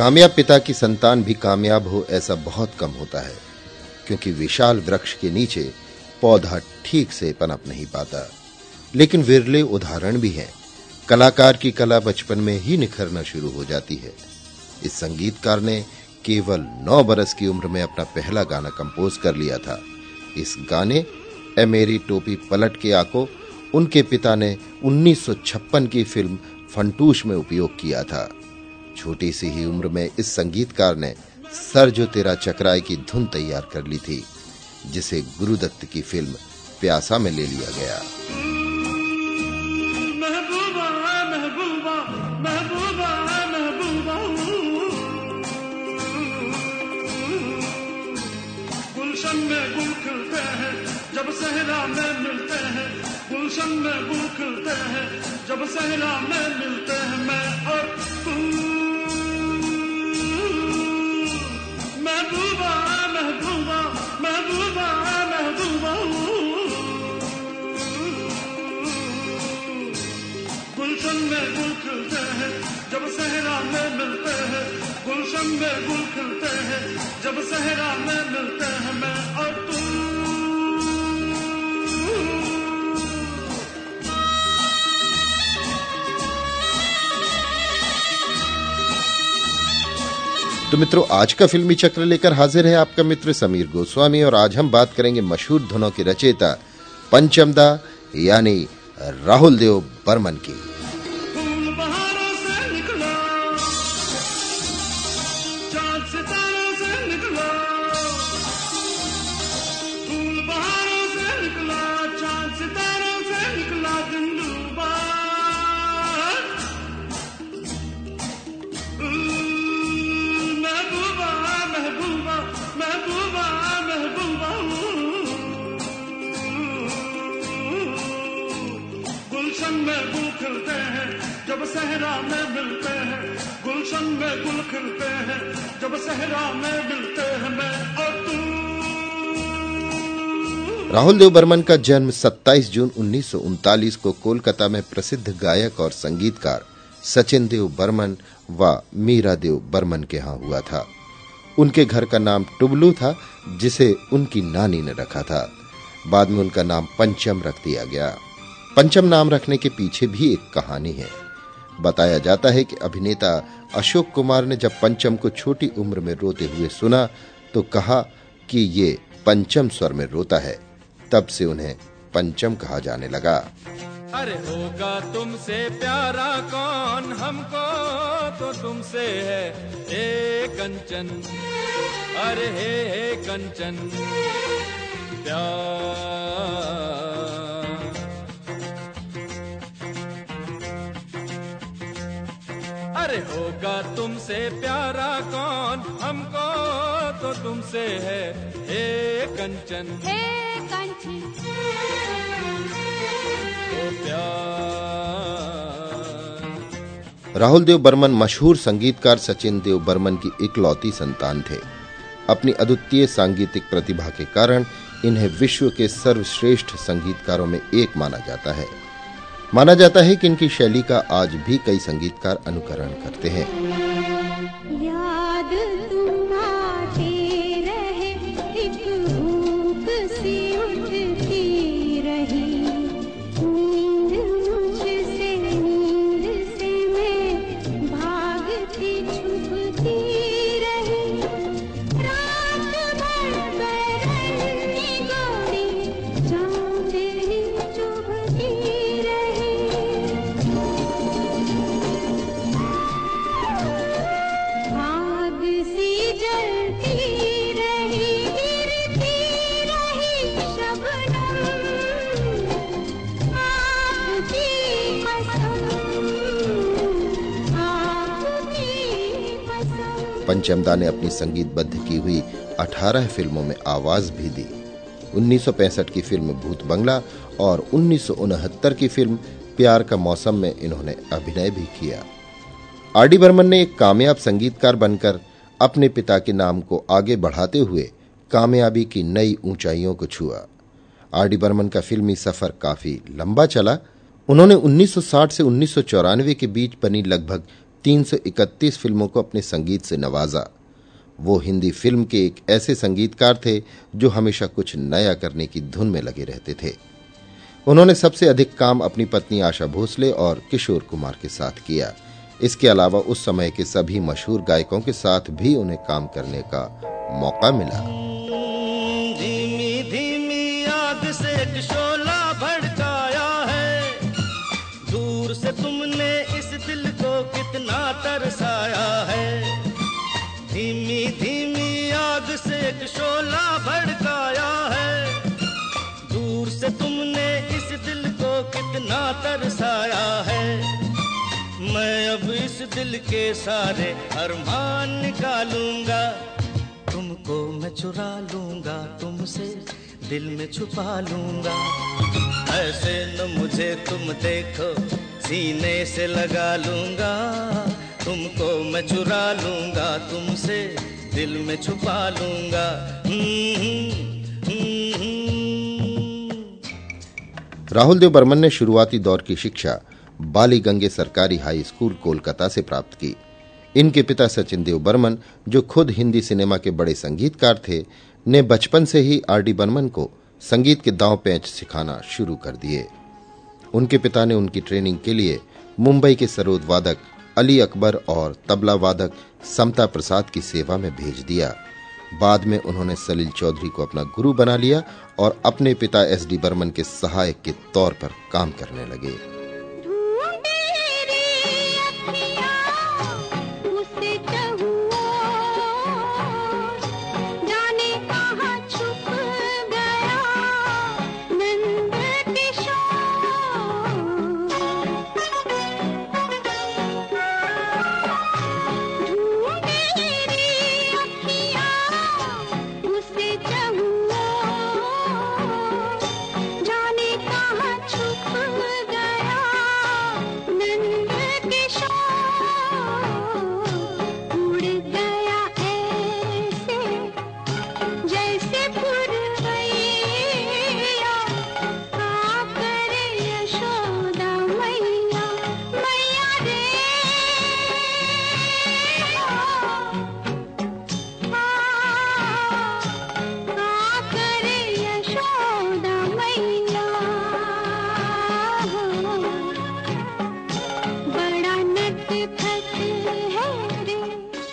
कामयाब पिता की संतान भी कामयाब हो ऐसा बहुत कम होता है, क्योंकि विशाल वृक्ष के नीचे पौधा ठीक से पनप नहीं पाता। लेकिन विरले उदाहरण भी हैं। कलाकार की कला बचपन में ही निखरना शुरू हो जाती है। इस संगीतकार ने केवल नौ बरस की उम्र में अपना पहला गाना कंपोज कर लिया था। इस गाने, ए मेरी टोपी पलट के आको उनके पिता ने 1956 की फ़िल्म फंटूश में उपयोग किया था। छोटी सी ही उम्र में इस संगीतकार ने सर जो तेरा चक्राए की धुन तैयार कर ली थी, जिसे गुरुदत्त की फ़िल्म प्यासा में ले लिया गया। में गुल जब सहरा में मिलते हैं। गुलशन में गुल खिलते हैं, जब सहरा में मिलते में गुल खिलते हैं, जब सहरा में मिलते हैं, गुलशन में गुल खिलते हैं, जब सहरा में मिलते हैं, मैं और तू। तो मित्रों, आज का फिल्मी चक्र लेकर हाजिर है आपका मित्र समीर गोस्वामी और आज हम बात करेंगे मशहूर धुनों के रचेता पंचमदा, यानी राहुल देव बर्मन की। सहरा में मिलते हैं, गुलशन में गुल खिलते हैं, जब सहरा में मिलते हैं मैं और तू। राहुल देव बर्मन का जन्म 27 जून उन्नीस सौ उनतालीस को कोलकाता में प्रसिद्ध गायक और संगीतकार सचिन देव बर्मन व मीरा देव बर्मन के यहाँ हुआ था। उनके घर का नाम टुबलू था, जिसे उनकी नानी ने रखा था। बाद में उनका नाम पंचम रख दिया गया। पंचम नाम रखने के पीछे भी एक कहानी है। बताया जाता है कि अभिनेता अशोक कुमार ने जब पंचम को छोटी उम्र में रोते हुए सुना तो कहा कि ये पंचम स्वर में रोता है। तब से उन्हें पंचम कहा जाने लगा। अरे होगा तुमसे प्यारा कौन? हमको तो तुमसे है, हे कंचन। अरे हे हे कंचन। प्यार। होगा तुमसे प्यारा कौन? हमको तो तुमसे है। हे कंचन। हे कंचन। ओ प्यार। राहुल देव बर्मन मशहूर संगीतकार सचिन देव बर्मन की इकलौती संतान थे। अपनी अद्वितीय सांगीतिक प्रतिभा के कारण इन्हें विश्व के सर्वश्रेष्ठ संगीतकारों में एक माना जाता है। माना जाता है कि इनकी शैली का आज भी कई संगीतकार अनुकरण करते हैं। पंचमदा ने अपनी संगीतबद्ध की हुई 18 फ़िल्मों में आवाज़ भी दी। 1965 की फ़िल्म भूत बंगला और उन्नीस की फ़िल्म प्यार का मौसम में इन्होंने अभिनय भी किया। आर डी बर्मन ने एक कामयाब संगीतकार बनकर अपने पिता के नाम को आगे बढ़ाते हुए कामयाबी की नई ऊंचाइयों को छुआ। आर डी बर्मन का फिल्मी सफ़र काफ़ी लंबा चला। उन्होंने 1960 से उन्नीस सौ चौरानवे के बीच बनी लगभग 331 फ़िल्मों को अपने संगीत से नवाजा। वो हिंदी फ़िल्म के एक ऐसे संगीतकार थे जो हमेशा कुछ नया करने की धुन में लगे रहते थे। उन्होंने सबसे अधिक काम अपनी पत्नी आशा भोसले और किशोर कुमार के साथ किया। इसके अलावा उस समय के सभी मशहूर गायकों के साथ भी उन्हें काम करने का मौका मिला। तरसाया है। मैं अब इस दिल के सारे अरमान निकालूँगा। तुमको मैं चुरा लूँगा तुमसे दिल में छुपा लूँगा। ऐसे न मुझे तुम देखो सीने से लगा लूँगा। तुमको मैं चुरा लूँगा तुमसे दिल में छुपा लूँगा। हम्म, हम्म, हम्म। राहुल देव बर्मन ने शुरुआती दौर की शिक्षा बालीगंगे सरकारी हाई स्कूल कोलकाता से प्राप्त की। इनके पिता सचिन देव बर्मन, जो खुद हिंदी सिनेमा के बड़े संगीतकार थे, ने बचपन से ही आर डी बर्मन को संगीत के दांव पैंच सिखाना शुरू कर दिए। उनके पिता ने उनकी ट्रेनिंग के लिए मुंबई के सरोद वादक अली अकबर और तबला वादक समता प्रसाद की सेवा में भेज दिया। बाद में उन्होंने सलील चौधरी को अपना गुरु बना लिया और अपने पिता एस डी बर्मन के सहायक के तौर पर काम करने लगे।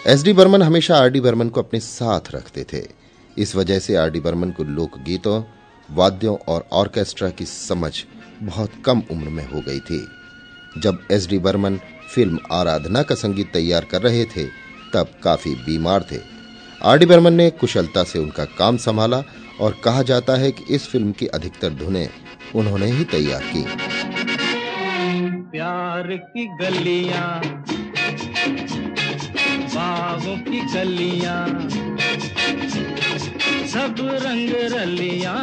एस डी बर्मन हमेशा आर डी बर्मन को अपने साथ रखते थे। इस वजह से आर डी बर्मन को लोकगीतों, वाद्यों और ऑर्केस्ट्रा की समझ बहुत कम उम्र में हो गई थी। जब S D Burman film Aradhana का संगीत तैयार कर रहे थे, तब काफ़ी बीमार थे। आर डी बर्मन ने कुशलता से उनका काम संभाला और कहा जाता है कि इस फ़िल्म की अधिकतर धुनें उन्होंने ही तैयार की। प्यार की गलियाँ बागों की गलिया सब रंग रलिया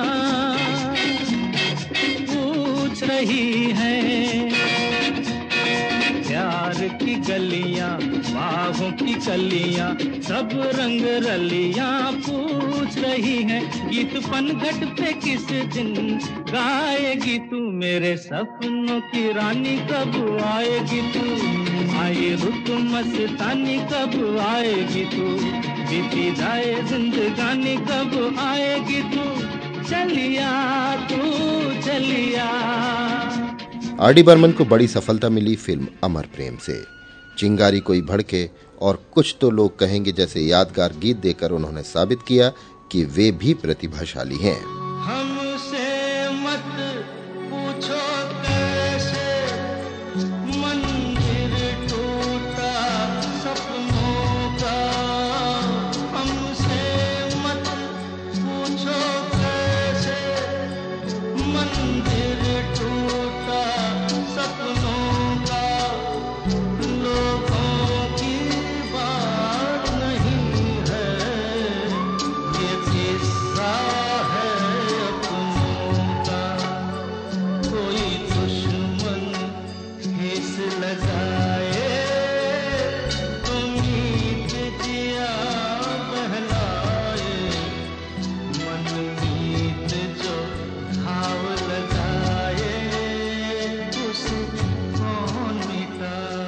पूछ रही है प्यार की गलियाँ। बागों की कलियाँ सब रंग रलियाँ पूछ रही हैं, गीत पनघट पे किस दिन गाएगी तू मेरे सपनों की रानी, कब आएगी तू? आई रुत मस्तानी, कब आएगी तू? बीती जाए जिंदगानी, कब आएगी तू? चलिया तू, चलिया। आर डी बर्मन को बड़ी सफलता मिली फ़िल्म अमर प्रेम से। चिंगारी कोई भड़के और कुछ तो लोग कहेंगे जैसे यादगार गीत देकर उन्होंने साबित किया कि वे भी प्रतिभाशाली हैं।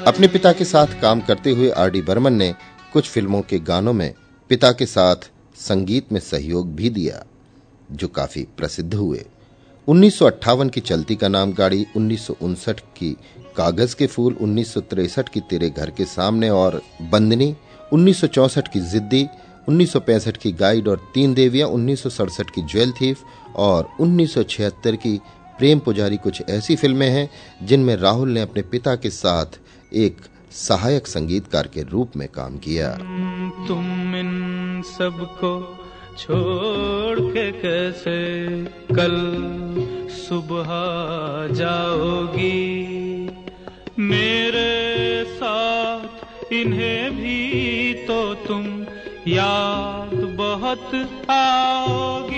अपने पिता के साथ काम करते हुए आर डी बर्मन ने कुछ फ़िल्मों के गानों में पिता के साथ संगीत में सहयोग भी दिया, जो काफ़ी प्रसिद्ध हुए। 1958 की चलती का नाम गाड़ी, उन्नीस सौ उनसठ की कागज़ के फूल, उन्नीस की तेरे घर के सामने और बंदनी 1964 की जिद्दी 1965 की गाइड और तीन देवियाँ 1967 की ज्वेल थीफ और 1976 की प्रेम पुजारी कुछ ऐसी फ़िल्में हैं जिनमें राहुल ने अपने पिता के साथ एक सहायक संगीतकार के रूप में काम किया। तुम इन सबको छोड़ के कैसे कल सुबह जाओगी? मेरे साथ इन्हें भी तो तुम याद बहुत आओगी।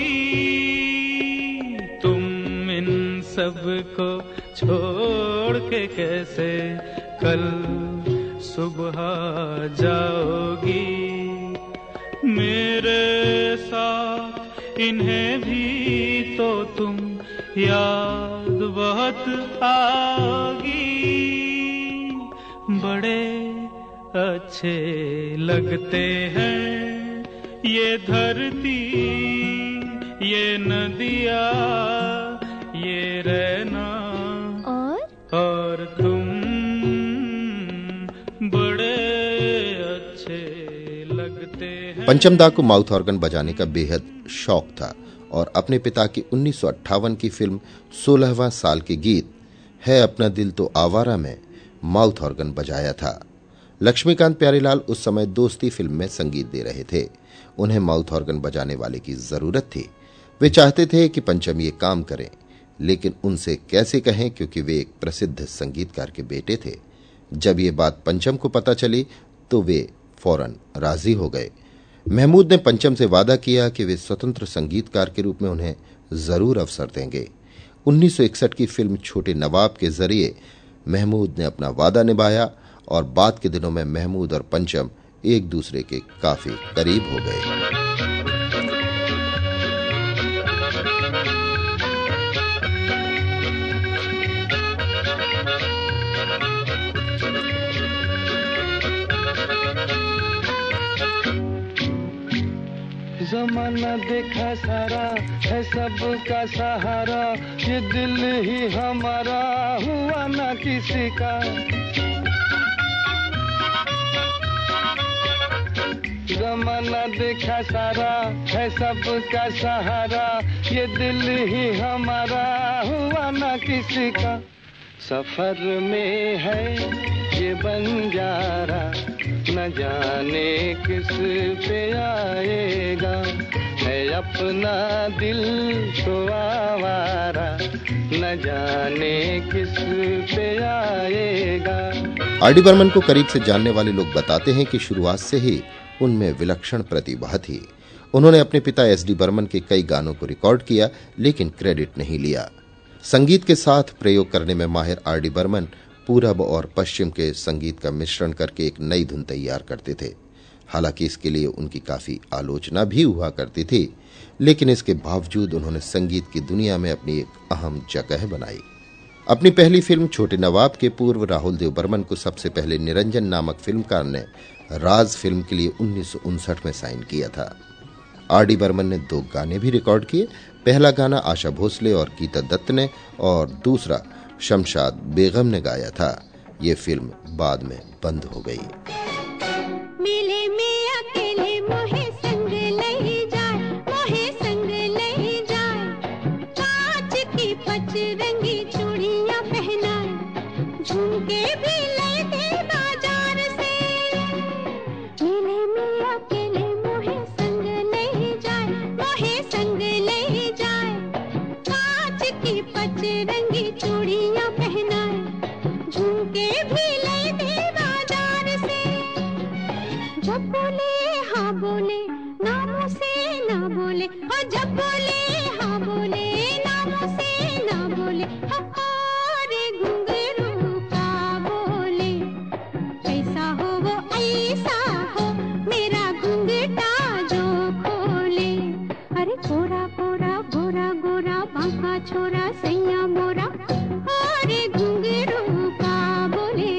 तुम इन सबको छोड़ के कैसे कल सुबह जाओगी। मेरे साथ इन्हें भी तो तुम याद बहुत आगी। बड़े अच्छे लगते हैं ये धरती ये नदिया ये रहना और? और पंचमदा को माउथ ऑर्गन बजाने का बेहद शौक था और अपने पिता की 1958 की फ़िल्म सोलहवा साल के गीत, है अपना दिल तो आवारा में, माउथ ऑर्गन बजाया था। लक्ष्मीकांत प्यारेलाल उस समय दोस्ती फ़िल्म में संगीत दे रहे थे। उन्हें माउथ ऑर्गन बजाने वाले की ज़रूरत थी। वे चाहते थे कि पंचम ये काम करें, लेकिन उनसे कैसे कहें, क्योंकि वे एक प्रसिद्ध संगीतकार के बेटे थे। जब ये बात पंचम को पता चली तो वे फ़ौरन राज़ी हो गए। महमूद ने पंचम से वादा किया कि वे स्वतंत्र संगीतकार के रूप में उन्हें ज़रूर अवसर देंगे। 1961 की फ़िल्म छोटे नवाब के ज़रिए महमूद ने अपना वादा निभाया और बाद के दिनों में महमूद और पंचम एक दूसरे के काफ़ी करीब हो गए। जमाना देखा सारा है सबका सहारा। ये दिल ही हमारा, हुआ ना किसी का। जमाना देखा सारा है सबका सहारा। ये दिल ही हमारा, हुआ ना किसी का। सफ़र में है ये बंजारा। न जाने किस पे आएगा। है अपना दिल तो आवारा न जाने किस पे आएगा। आर डी बर्मन को करीब से जानने वाले लोग बताते हैं कि शुरुआत से ही उनमें विलक्षण प्रतिभा थी। उन्होंने अपने पिता एस डी बर्मन के कई गानों को रिकॉर्ड किया, लेकिन क्रेडिट नहीं लिया। संगीत के साथ प्रयोग करने में माहिर आर डी बर्मन पूरब और पश्चिम के संगीत का मिश्रण करके एक नई धुन तैयार करते थे। हालाँकि इसके लिए उनकी काफ़ी आलोचना भी हुआ करती थी, लेकिन इसके बावजूद उन्होंने संगीत की दुनिया में अपनी एक अहम जगह बनाई। अपनी पहली फ़िल्म छोटे नवाब के पूर्व राहुल देव बर्मन को सबसे पहले निरंजन नामक फिल्मकार ने राज फ़िल्म के लिए उन्नीस सौ उनसठ में साइन किया था। आर डी बर्मन ने दो गाने भी रिकॉर्ड किए, पहला गाना आशा भोसले और गीता दत्त ने और दूसरा शमशाद बेगम ने गाया था। ये फ़िल्म बाद में बंद हो गई।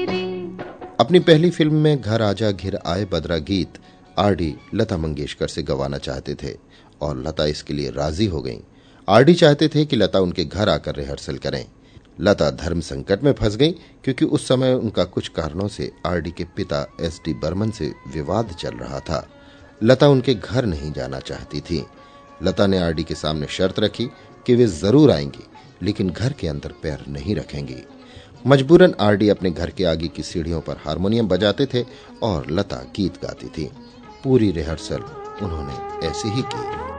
रे। अपनी पहली फ़िल्म में घर आजा घिर आए बदरा गीत आरडी लता मंगेशकर से गवाना चाहते थे, और लता इसके लिए राज़ी हो गईं। आरडी चाहते थे कि लता उनके घर आकर रिहर्सल करें। लता धर्म संकट में फंस गई, क्योंकि उस समय उनका कुछ कारणों से आरडी के पिता एस डी बर्मन से विवाद चल रहा था। लता उनके घर नहीं जाना चाहती थी। लता ने आरडी के सामने शर्त रखी कि वे ज़रूर आएँगी, लेकिन घर के अंदर पैर नहीं रखेंगी। मजबूरन आरडी अपने घर के आगे की सीढ़ियों पर हारमोनियम बजाते थे और लता गीत गाती थी। पूरी रिहर्सल उन्होंने ऐसे ही की।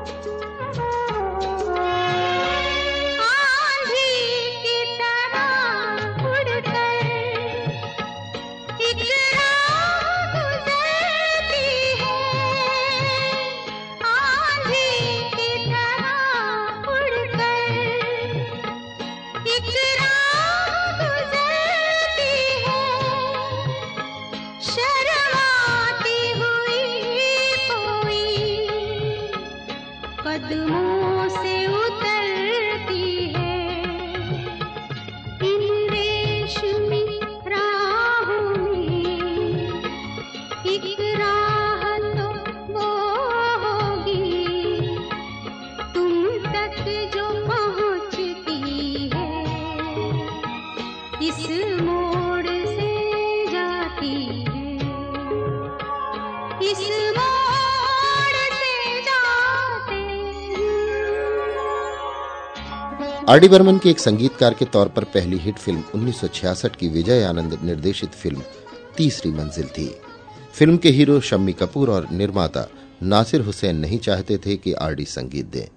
காட்டுமா आर डी बर्मन के एक संगीतकार के तौर पर पहली हिट फ़िल्म 1966 की विजय आनंद निर्देशित फ़िल्म तीसरी मंजिल थी। फ़िल्म के हीरो शम्मी कपूर और निर्माता नासिर हुसैन नहीं चाहते थे कि आरडी संगीत दें।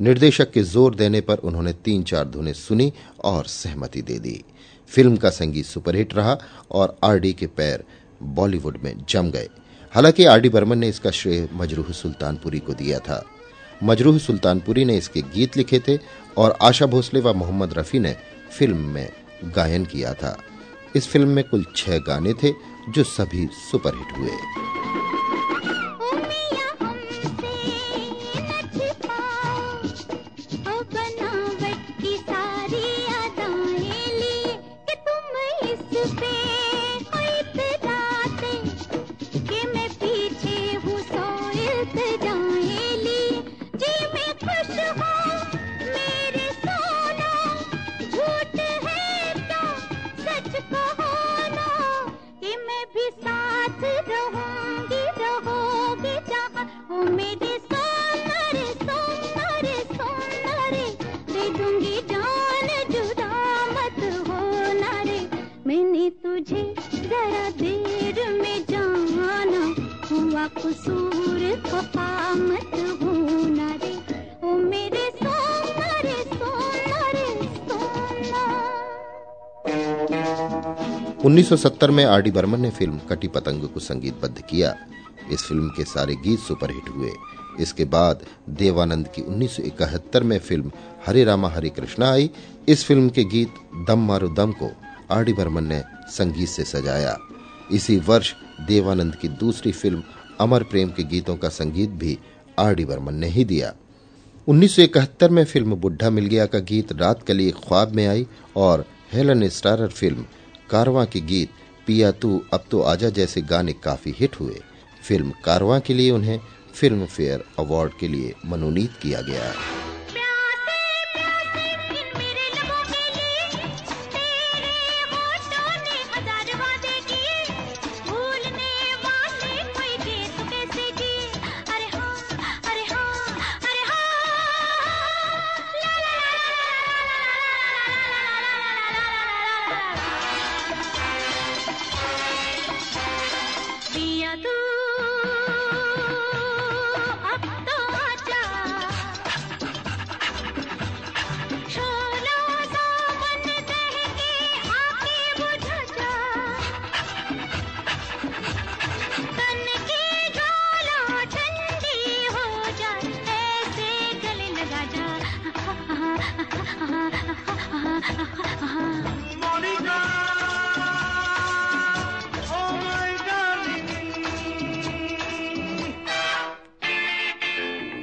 निर्देशक के ज़ोर देने पर उन्होंने तीन चार धुनें सुनी और सहमति दे दी। फ़िल्म का संगीत सुपरहिट रहा और आरडी के पैर बॉलीवुड में जम गए। हालाँकि आर डी बर्मन ने इसका श्रेय मजरूह सुल्तानपुरी को दिया था। मजरूह सुल्तानपुरी ने इसके गीत लिखे थे और आशा भोसले व मोहम्मद रफी ने फ़िल्म में गायन किया था। इस फ़िल्म में कुल छह गाने थे, जो सभी सुपरहिट हुए। 1970 में आर डी बर्मन ने फ़िल्म कटी पतंग को संगीतबद्ध किया। इस फ़िल्म के सारे गीत सुपरहिट हुए। इसके बाद देवानंद की 1971 में फ़िल्म हरे रामा, हरे कृष्णा आई। इस फ़िल्म के गीत दम मारो दम को आर डी बर्मन ने संगीत से सजाया। इसी वर्ष देवानंद की दूसरी फ़िल्म अमर प्रेम के गीतों का संगीत भी आर डी बर्मन ने ही दिया। 1971 में फ़िल्म बुढ़ा मिल गया का गीत रात के लिए ख्वाब में आई और हेलन स्टारर फ़िल्म कारवां के गीत पिया तू, अब तो आजा जैसे गाने काफ़ी हिट हुए। फ़िल्म कारवां के लिए उन्हें फ़िल्म फेयर अवार्ड के लिए मनोनीत किया गया।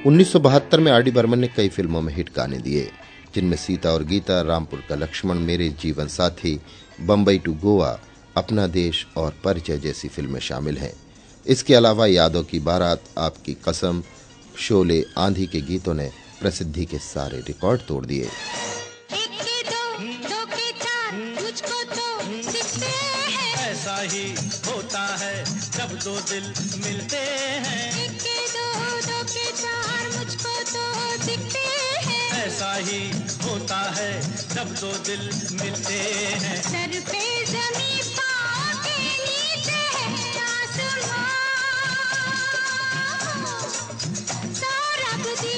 1972 में आर डी बर्मन ने कई फ़िल्मों में हिट गाने दिए जिनमें सीता और गीता रामपुर का लक्ष्मण मेरे जीवन साथी बम्बई टू गोवा अपना देश और परिचय जैसी फ़िल्में शामिल हैं। इसके अलावा यादों की बारात आपकी कसम शोले आंधी के गीतों ने प्रसिद्धि के सारे रिकॉर्ड तोड़ दिए। एक के दो दो के चार मुझको तो हैं। ऐसा ही होता है जब दो दिल मिलते हैं। ऐसा ही होता है जब दो दिल मिलते हैं। सर पे जमी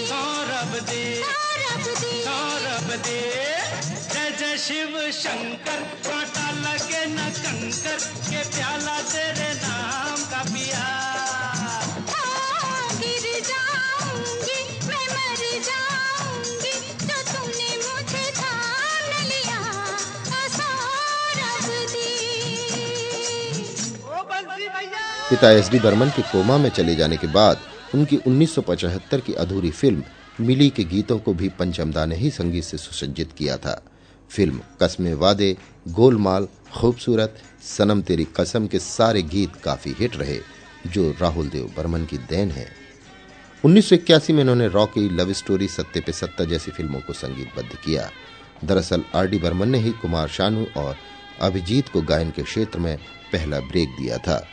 सौरभ दी सौरभ दे जय जय शिव शंकर कांटा लगे न कंकर के प्याला तेरे पिता एस डी बर्मन के कोमा में चले जाने के बाद उनकी 1975 की अधूरी फ़िल्म मिली के गीतों को भी पंचमदा ने ही संगीत से सुसज्जित किया था। फ़िल्म कस्मे वादे, गोलमाल, खूबसूरत, सनम तेरी कसम के सारे गीत काफ़ी हिट रहे, जो राहुल देव बर्मन की देन है। 1981 में इन्होंने रॉकी लव स्टोरी सत्ते पे सत्ता जैसी फ़िल्मों को संगीतबद्ध किया। दरअसल आर डी बर्मन ने ही कुमार शानू और अभिजीत को गायन के क्षेत्र में पहला ब्रेक दिया था।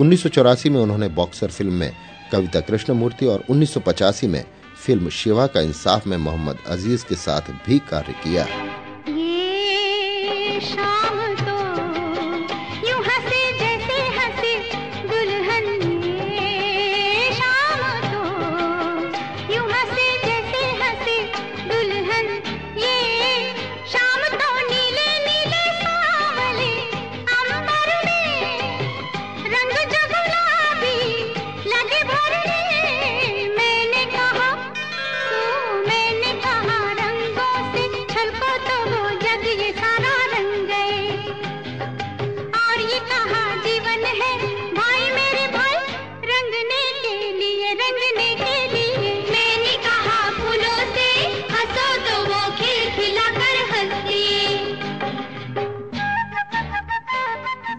1984 में उन्होंने बॉक्सर फ़िल्म में कविता कृष्णमूर्ति और 1985 में फ़िल्म शिवा का इंसाफ में मोहम्मद अज़ीज़ के साथ भी कार्य किया।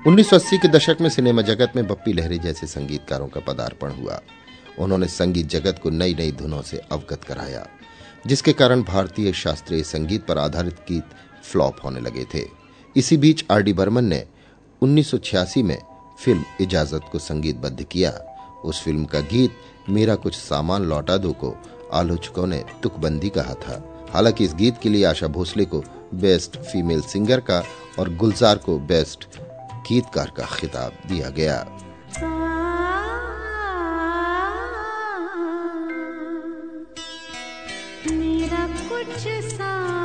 1980 के दशक में सिनेमा जगत में बप्पी लहरी जैसे संगीतकारों का पदार्पण हुआ। उन्होंने संगीत जगत को नई नई धुनों से अवगत कराया, जिसके कारण भारतीय शास्त्रीय संगीत पर आधारित गीत फ्लॉप होने लगे थे। इसी बीच आर डी बर्मन ने 1986 में फ़िल्म इजाज़त को संगीतबद्ध किया। उस फ़िल्म का गीत, मेरा कुछ सामान लौटा दो को आलोचकों ने तुकबंदी कहा था। हालाँकि इस गीत के लिए आशा भोसले को बेस्ट फीमेल सिंगर का और गुलजार को बेस्ट गीतकार का खिताब दिया गया। मेरा कुछ सामान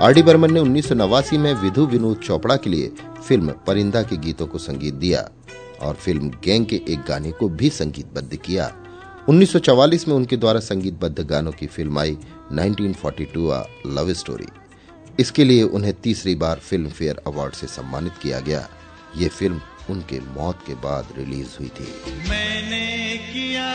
आर डी बर्मन ने उन्नीस सौ नवासी में विधु विनोद चोपड़ा के लिए फ़िल्म परिंदा के गीतों को संगीत दिया और फ़िल्म गैंग के एक गाने को भी संगीतबद्ध किया। 1944 में उनके द्वारा संगीतबद्ध गानों की फ़िल्म आई 1942 आ लव स्टोरी। इसके लिए उन्हें तीसरी बार फ़िल्म फेयर अवार्ड से सम्मानित किया गया। ये फ़िल्म उनके मौत के बाद रिलीज़ हुई थी। मैंने किया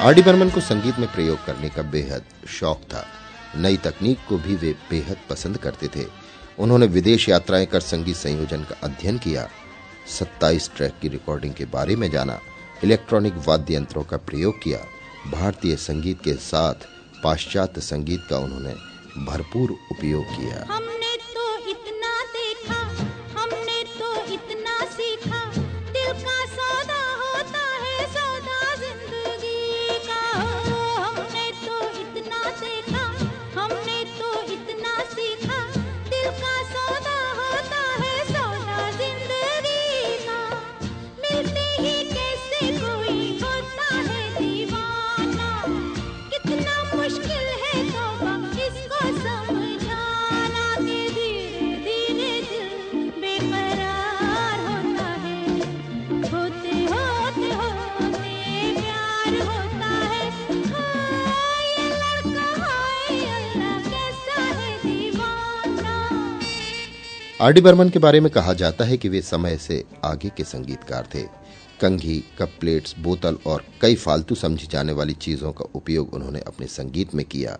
आर डी बर्मन को संगीत में प्रयोग करने का बेहद शौक था। नई तकनीक को भी वे बेहद पसंद करते थे। उन्होंने विदेश यात्राएँ कर संगीत संयोजन का अध्ययन किया। 27 ट्रैक की रिकॉर्डिंग के बारे में जाना इलेक्ट्रॉनिक वाद्य यंत्रों का प्रयोग किया। भारतीय संगीत के साथ पाश्चात्य संगीत का उन्होंने भरपूर उपयोग किया। आर डी बर्मन के बारे में कहा जाता है कि वे समय से आगे के संगीतकार थे। कंघी, कप प्लेट्स, बोतल और कई फालतू समझी जाने वाली चीज़ों का उपयोग उन्होंने अपने संगीत में किया।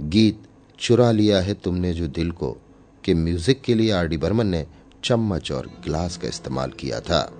गीत, चुरा लिया है तुमने जो दिल को, के म्यूज़िक के लिए आर डी बर्मन ने चम्मच और ग्लास का इस्तेमाल किया था।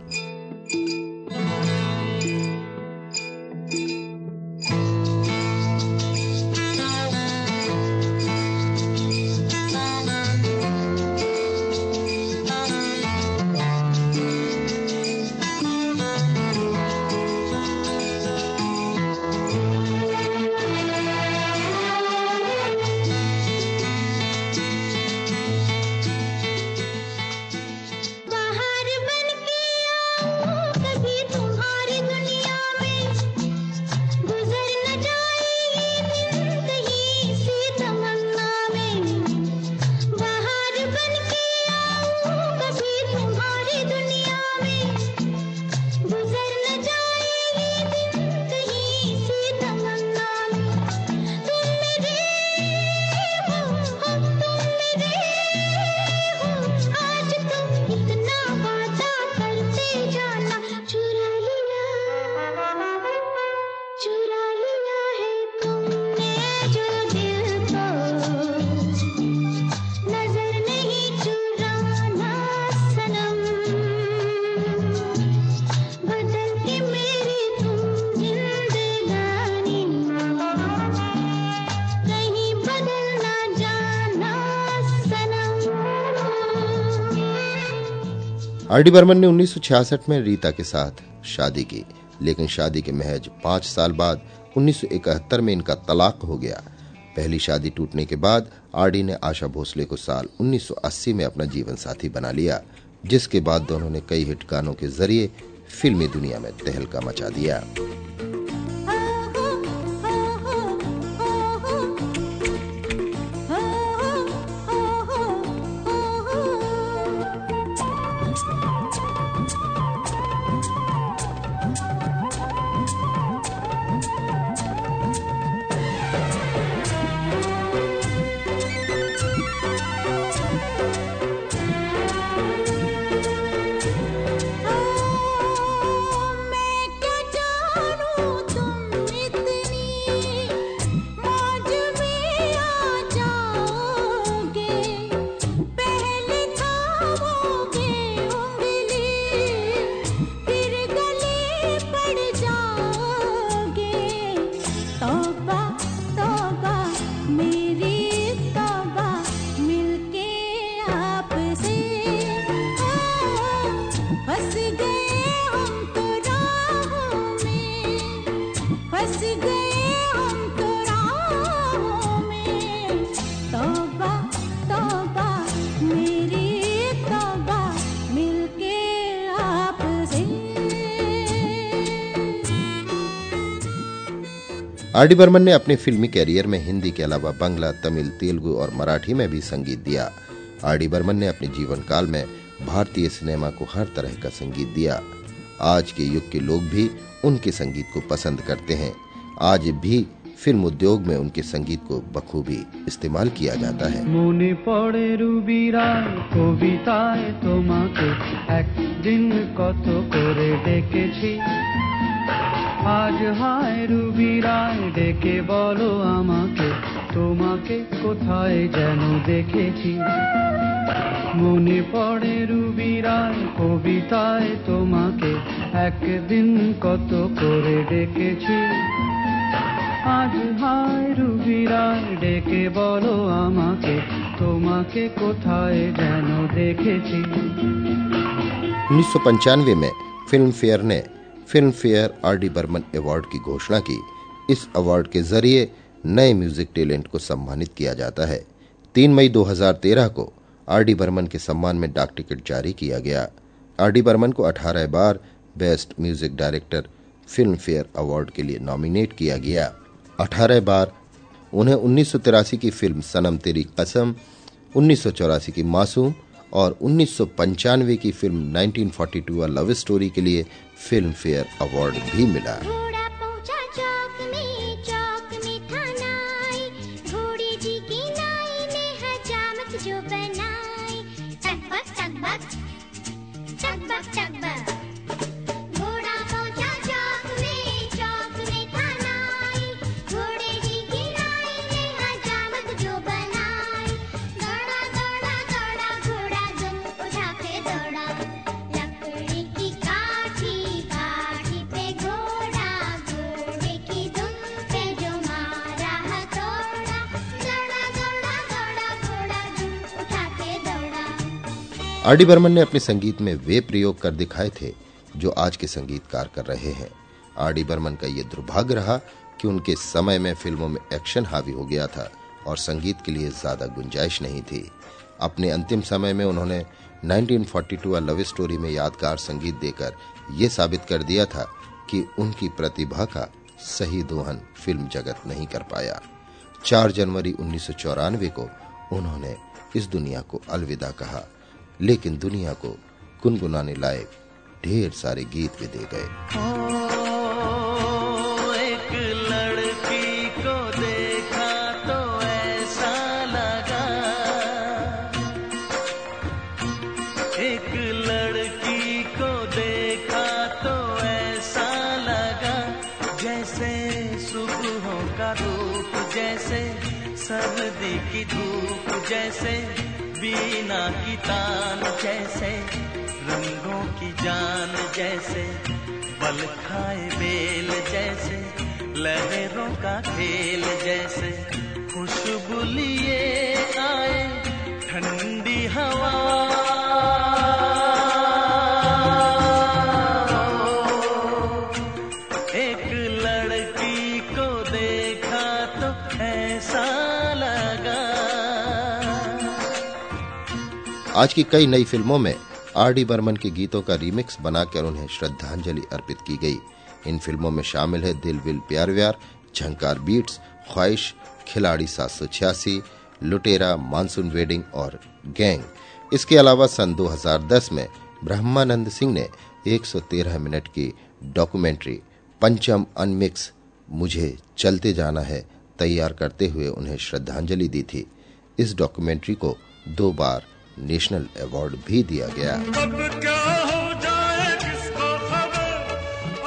आर डी बर्मन ने 1966 में रीता के साथ शादी की, लेकिन शादी के महज पाँच साल बाद 1971 में इनका तलाक हो गया। पहली शादी टूटने के बाद आरडी ने आशा भोसले को साल 1980 में अपना जीवन साथी बना लिया, जिसके बाद दोनों ने कई हिट गानों के ज़रिए फिल्मी दुनिया में तहलका मचा दिया। आर डी बर्मन ने अपने फिल्मी कैरियर में हिंदी के अलावा बांग्ला तमिल तेलुगु और मराठी में भी संगीत दिया आर डी बर्मन ने अपने जीवन काल में भारतीय सिनेमा को हर तरह का संगीत दिया आज के युग के लोग भी उनके संगीत को पसंद करते हैं आज भी फिल्म उद्योग में उनके संगीत को बखूबी इस्तेमाल किया जाता है মনে পড়ে রুবিরার কবিতায় তোমাকে একদিন কত করে ডেকেছি আজ হায় রুবিরায় ডেকে বলো আমাকে তোমাকে কোথায় যেন দেখেছি মনে পড়ে রুবিরার কবিতায় তোমাকে একদিন কত করে ডেকেছি আজ হায় রুবিরায় ডেকে বলো আমাকে তোমাকে কোথায় যেন দেখেছি उन्नीस में फिल्म फेयर ने Filmfare R D Burman award की घोषणा की। इस अवार्ड के ज़रिए नए म्यूज़िक टैलेंट को सम्मानित किया जाता है। तीन मई 2013 को आर डी बर्मन के सम्मान में डाक टिकट जारी किया गया। आर डी बर्मन को 18 बार best music director Filmfare award के लिए नॉमिनेट किया गया। 18 बार उन्हें उन्नीस सौ तिरासी की फ़िल्म सनम तेरी कसम, उन्नीस सौ चौरासी की मासूम और उन्नीस सौ पंचानवे की फ़िल्म 1942 अ लव स्टोरी के लिए फ़िल्म फेयर अवार्ड भी मिला। आर डी बर्मन ने अपने संगीत में वे प्रयोग कर दिखाए थे, जो आज के संगीतकार कर रहे हैं। आर डी बर्मन का यह दुर्भाग्य रहा कि उनके समय में फ़िल्मों में एक्शन हावी हो गया था और संगीत के लिए ज़्यादा गुंजाइश नहीं थी। अपने अंतिम समय में उन्होंने 1942 अ लव स्टोरी में यादगार संगीत देकर ये साबित कर दिया था कि उनकी प्रतिभा का सही दोहन फ़िल्म जगत नहीं कर पाया। 4 जनवरी उन्नीस सौ चौरानवे को उन्होंने इस दुनिया को अलविदा कहा। लेकिन दुनिया को गुनगुनाने लायक ढेर सारे गीत भी दे गए। बीना की तान, जैसे रंगों की जान, जैसे बल खाए बेल, जैसे लहरों का खेल, जैसे खुशबू लिए आए ठंडी हवा आज की कई नई फ़िल्मों में आर डी बर्मन के गीतों का रीमिक्स बनाकर उन्हें श्रद्धांजलि अर्पित की गई। इन फ़िल्मों में शामिल है दिल विल प्यार व्यार, झंकार बीट्स, ख्वाहिश, खिलाड़ी सात सौ छियासी, लुटेरा, मानसून वेडिंग और गैंग। इसके अलावा सन 2010 में ब्रह्मानंद सिंह ने 113 मिनट की डॉक्यूमेंट्री पंचम अनमिक्स, मुझे चलते जाना है, तैयार करते हुए उन्हें श्रद्धांजलि दी थी। इस डॉक्यूमेंट्री को दो बार नेशनल अवार्ड भी दिया गया। कब क्या हो जाए किसको खबर?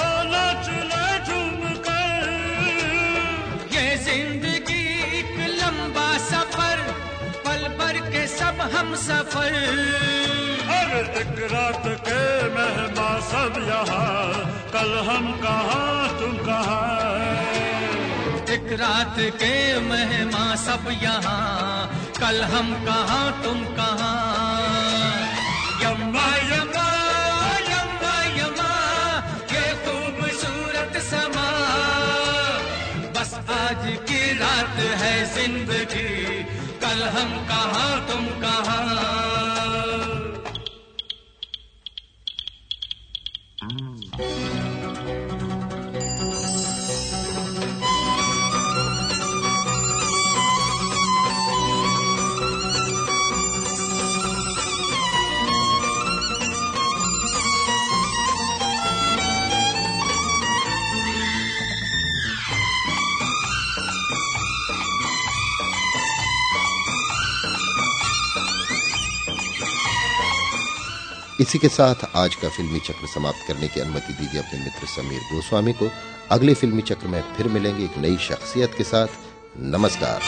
आना चले झूम कर। ये ज़िंदगी एक लंबा सफ़र पल भर के सब हम सफ़र। अरे एक रात के मेहमा सब यहाँ कल हम कहाँ एक रात के मेहमा सब यहाँ। कल हम कहा, तुम कहाँ? यम्मा यम्मा यम्मा यम्मा, ये खूबसूरत समा। बस आज की रात है ज़िंदगी। कल हम कहा, तुम कहाँ? इसी के साथ आज का फिल्मी चक्र समाप्त करने की अनुमति दीजिए अपने मित्र समीर गोस्वामी को। अगले फिल्मी चक्र में फिर मिलेंगे एक नई शख्सियत के साथ। नमस्कार।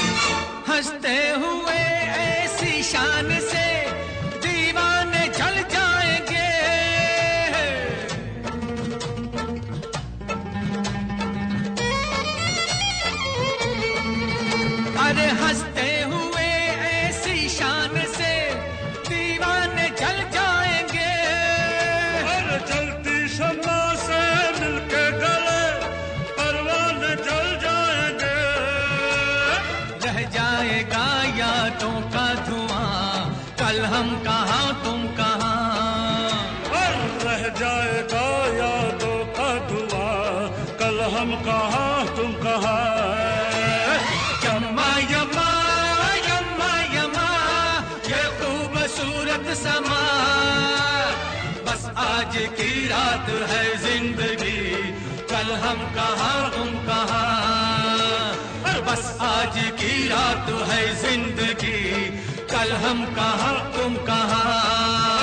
हम कहाँ, तुम कहाँ? बस आज की रात है ज़िंदगी, कल हम कहाँ, तुम कहाँ?